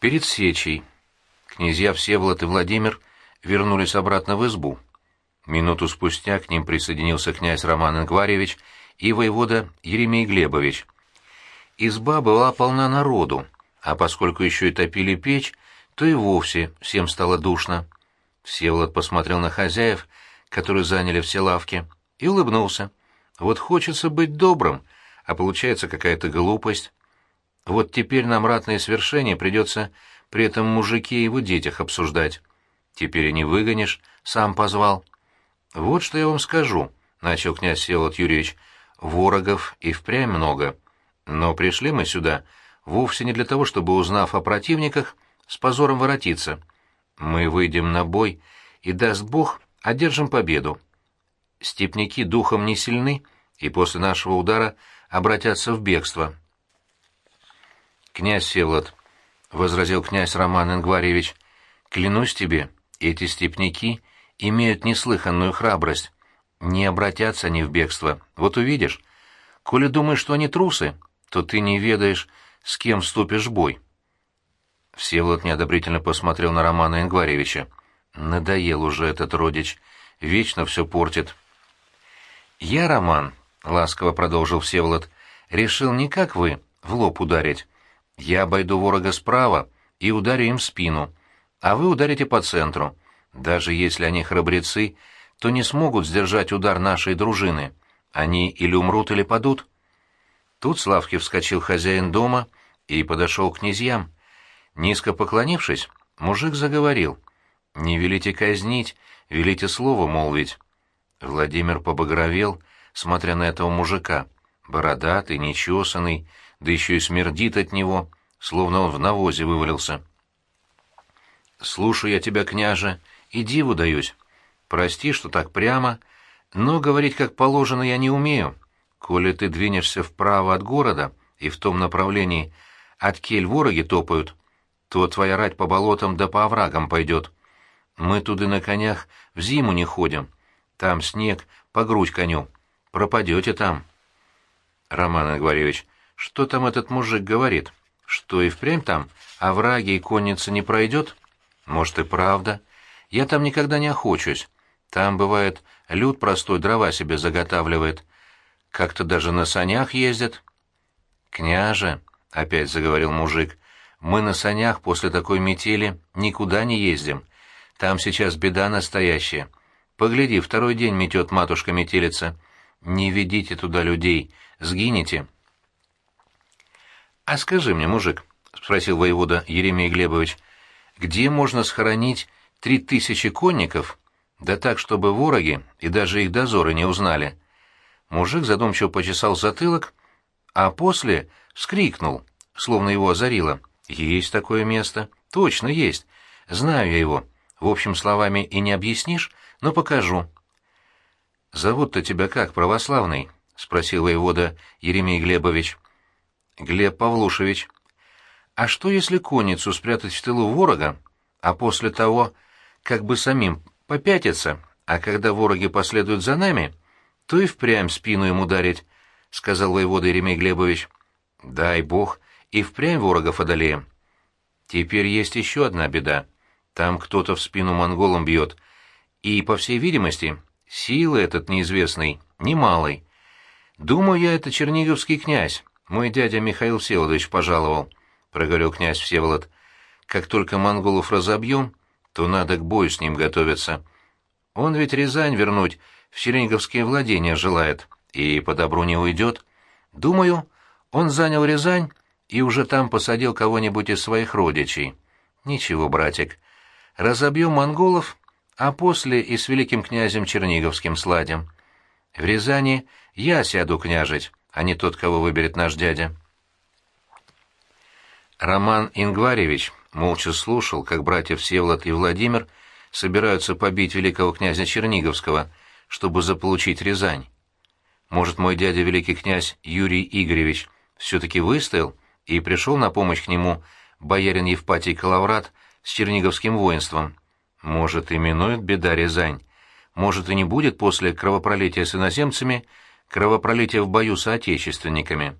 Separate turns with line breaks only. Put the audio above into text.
Перед сечей князья Всеволод и Владимир вернулись обратно в избу. Минуту спустя к ним присоединился князь Роман Ингваревич и воевода Еремей Глебович. Изба была полна народу, а поскольку еще и топили печь, то и вовсе всем стало душно. Всеволод посмотрел на хозяев, которые заняли все лавки, и улыбнулся. Вот хочется быть добрым, а получается какая-то глупость. Вот теперь нам ратное свершение придется при этом мужике и его детях обсуждать. Теперь и не выгонишь, сам позвал. Вот что я вам скажу, — начал князь Всеволод Юрьевич, — ворогов и впрямь много. Но пришли мы сюда вовсе не для того, чтобы, узнав о противниках, с позором воротиться. Мы выйдем на бой и, даст Бог, одержим победу. Степники духом не сильны, и после нашего удара обратятся в бегство. «Князь Всеволод», — возразил князь Роман Ингваревич, — «клянусь тебе, эти степняки имеют неслыханную храбрость. Не обратятся они в бегство, вот увидишь. Коли думаешь, что они трусы, то ты не ведаешь, с кем вступишь в бой». Всеволод неодобрительно посмотрел на Романа Ингваревича. «Надоел уже этот родич, вечно все портит». «Я, Роман», — ласково продолжил Всеволод, — «решил не как вы, в лоб ударить. Я обойду ворога справа и ударю им в спину, а вы ударите по центру. Даже если они храбрецы, то не смогут сдержать удар нашей дружины. Они или умрут, или падут». Тут с лавки вскочил хозяин дома и подошел к князьям. Низко поклонившись, мужик заговорил. «Не велите казнить, велите слово молвить». Владимир побагровел, смотря на этого мужика. Бородатый, нечесанный, да еще и смердит от него, словно он в навозе вывалился. «Слушаю я тебя, княже, и диву даюсь. Прости, что так прямо, но говорить как положено я не умею. Коли ты двинешься вправо от города и в том направлении, от кель вороги топают, то твоя рать по болотам да по оврагам пойдет. Мы туды на конях в зиму не ходим. Там снег, по грудь коню. Пропадете там. Роман Игоревич, что там этот мужик говорит? Что и впрямь там овраги и конница не пройдет? Может и правда. Я там никогда не охочусь. Там, бывает, люд простой дрова себе заготавливает. Как-то даже на санях ездят. «Княже», — опять заговорил мужик, мы на санях после такой метели никуда не ездим. Там сейчас беда настоящая. Погляди, второй день метет матушка-метелица. Не ведите туда людей, сгинете. — А скажи мне, мужик, — спросил воевода Еремей Глебович, — где можно схоронить три тысячи конников, да так, чтобы вороги и даже их дозоры не узнали? Мужик задумчиво почесал затылок, а после вскрикнул, словно его озарило — «Есть такое место. Точно есть. Знаю я его. В общем, словами и не объяснишь, но покажу». «Зовут-то тебя как, православный?» — спросил воевода Еремей Глебович. «Глеб Павлушевич». «А что, если конницу спрятать в тылу ворога, а после того, как бы самим попятиться, а когда вороги последуют за нами, то и впрямь спину им ударить?» — сказал воевода Еремей Глебович. «Дай бог, и впрямь ворогов одолеем. Теперь есть еще одна беда. Там кто-то в спину монголам бьет. И, по всей видимости, силы этот неизвестный немалый. Думаю я, это черниговский князь. Мой дядя Михаил Всеволодович пожаловал, — проговорил князь Всеволод. Как только монголов разобьем, то надо к бою с ним готовиться. Он ведь Рязань вернуть в черниговские владения желает, и по добру не уйдет. Думаю, он занял Рязань и уже там посадил кого-нибудь из своих родичей. Ничего, братик, разобьем монголов, а после и с великим князем Черниговским сладим. В Рязани я сяду княжить, а не тот, кого выберет наш дядя. Роман Ингваревич молча слушал, как братья Всеволод и Владимир собираются побить великого князя Черниговского, чтобы заполучить Рязань. Может, мой дядя великий князь Юрий Игоревич все-таки выстоял и пришел на помощь к нему боярин Евпатий Калаврат с черниговским воинством. Может, и минует беда Рязань. Может, и не будет после кровопролития с иноземцами кровопролития в бою с отечественниками.